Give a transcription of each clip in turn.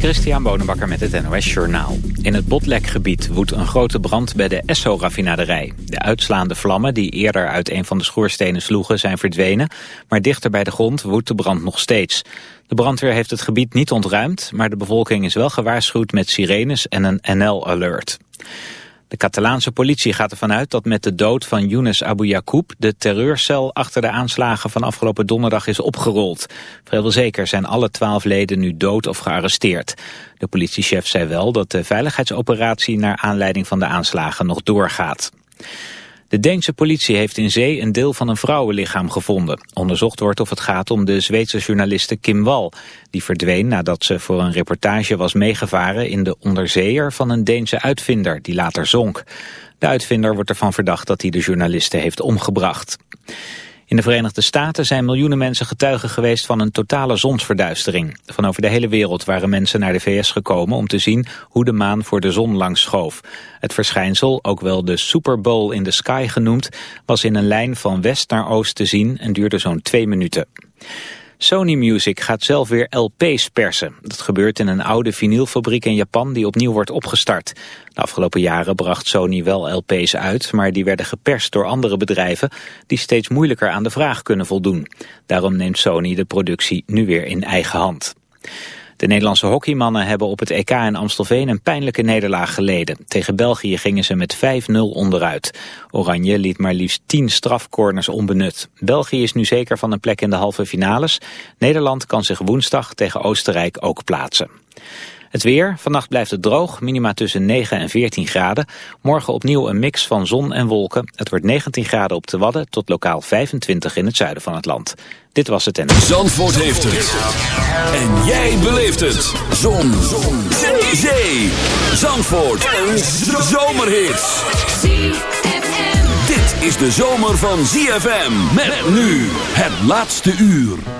Christian Bonenbakker met het NOS Journaal. In het Botlekgebied woedt een grote brand bij de Esso-raffinaderij. De uitslaande vlammen die eerder uit een van de schoorstenen sloegen zijn verdwenen... maar dichter bij de grond woedt de brand nog steeds. De brandweer heeft het gebied niet ontruimd... maar de bevolking is wel gewaarschuwd met sirenes en een NL-alert. De Catalaanse politie gaat ervan uit dat met de dood van Younes Abu Yacoub de terreurcel achter de aanslagen van afgelopen donderdag is opgerold. Vrijwel zeker zijn alle twaalf leden nu dood of gearresteerd. De politiechef zei wel dat de veiligheidsoperatie naar aanleiding van de aanslagen nog doorgaat. De Deense politie heeft in zee een deel van een vrouwenlichaam gevonden. Onderzocht wordt of het gaat om de Zweedse journaliste Kim Wall. Die verdween nadat ze voor een reportage was meegevaren in de onderzeeër van een Deense uitvinder die later zonk. De uitvinder wordt ervan verdacht dat hij de journaliste heeft omgebracht. In de Verenigde Staten zijn miljoenen mensen getuigen geweest van een totale zonsverduistering. Van over de hele wereld waren mensen naar de VS gekomen om te zien hoe de maan voor de zon langs schoof. Het verschijnsel, ook wel de Super Bowl in the Sky genoemd, was in een lijn van west naar oost te zien en duurde zo'n twee minuten. Sony Music gaat zelf weer LP's persen. Dat gebeurt in een oude vinylfabriek in Japan die opnieuw wordt opgestart. De afgelopen jaren bracht Sony wel LP's uit, maar die werden geperst door andere bedrijven die steeds moeilijker aan de vraag kunnen voldoen. Daarom neemt Sony de productie nu weer in eigen hand. De Nederlandse hockeymannen hebben op het EK in Amstelveen een pijnlijke nederlaag geleden. Tegen België gingen ze met 5-0 onderuit. Oranje liet maar liefst 10 strafcorners onbenut. België is nu zeker van een plek in de halve finales. Nederland kan zich woensdag tegen Oostenrijk ook plaatsen. Het weer. Vannacht blijft het droog. Minima tussen 9 en 14 graden. Morgen opnieuw een mix van zon en wolken. Het wordt 19 graden op de Wadden tot lokaal 25 in het zuiden van het land. Dit was het en... Zandvoort heeft het. En jij beleeft het. Zon. zon. Zee. Zee. Zandvoort. Een zomerhit. Dit is de zomer van ZFM. Met nu het laatste uur.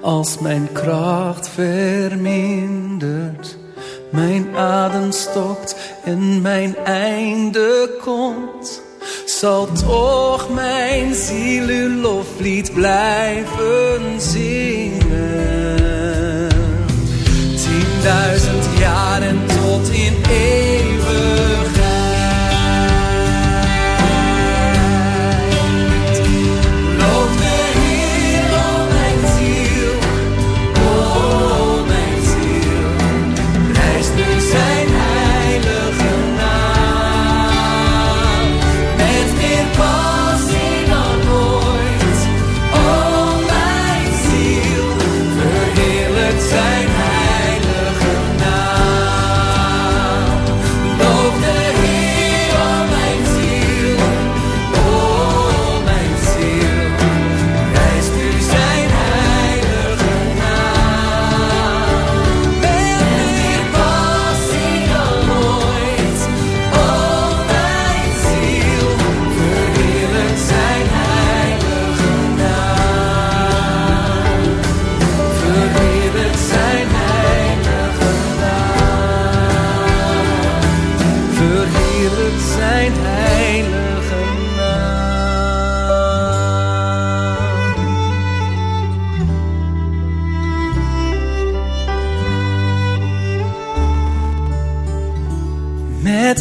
Als mijn kracht vermindert, mijn adem stokt en mijn einde komt, zal toch mijn ziel uw loflied blijven zingen. Tienduizend jaren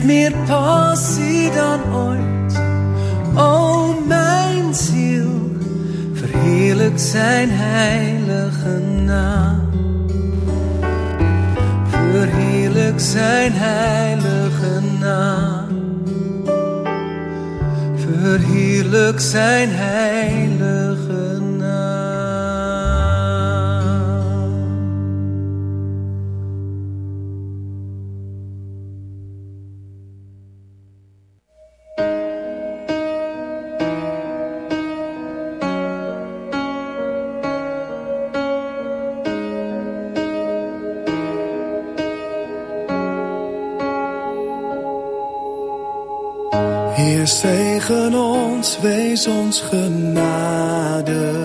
meer passie dan ooit, o mijn ziel, verheerlijk zijn heilige naam. Verheerlijk zijn heilige naam. Verheerlijk zijn heilige wees ons genadig.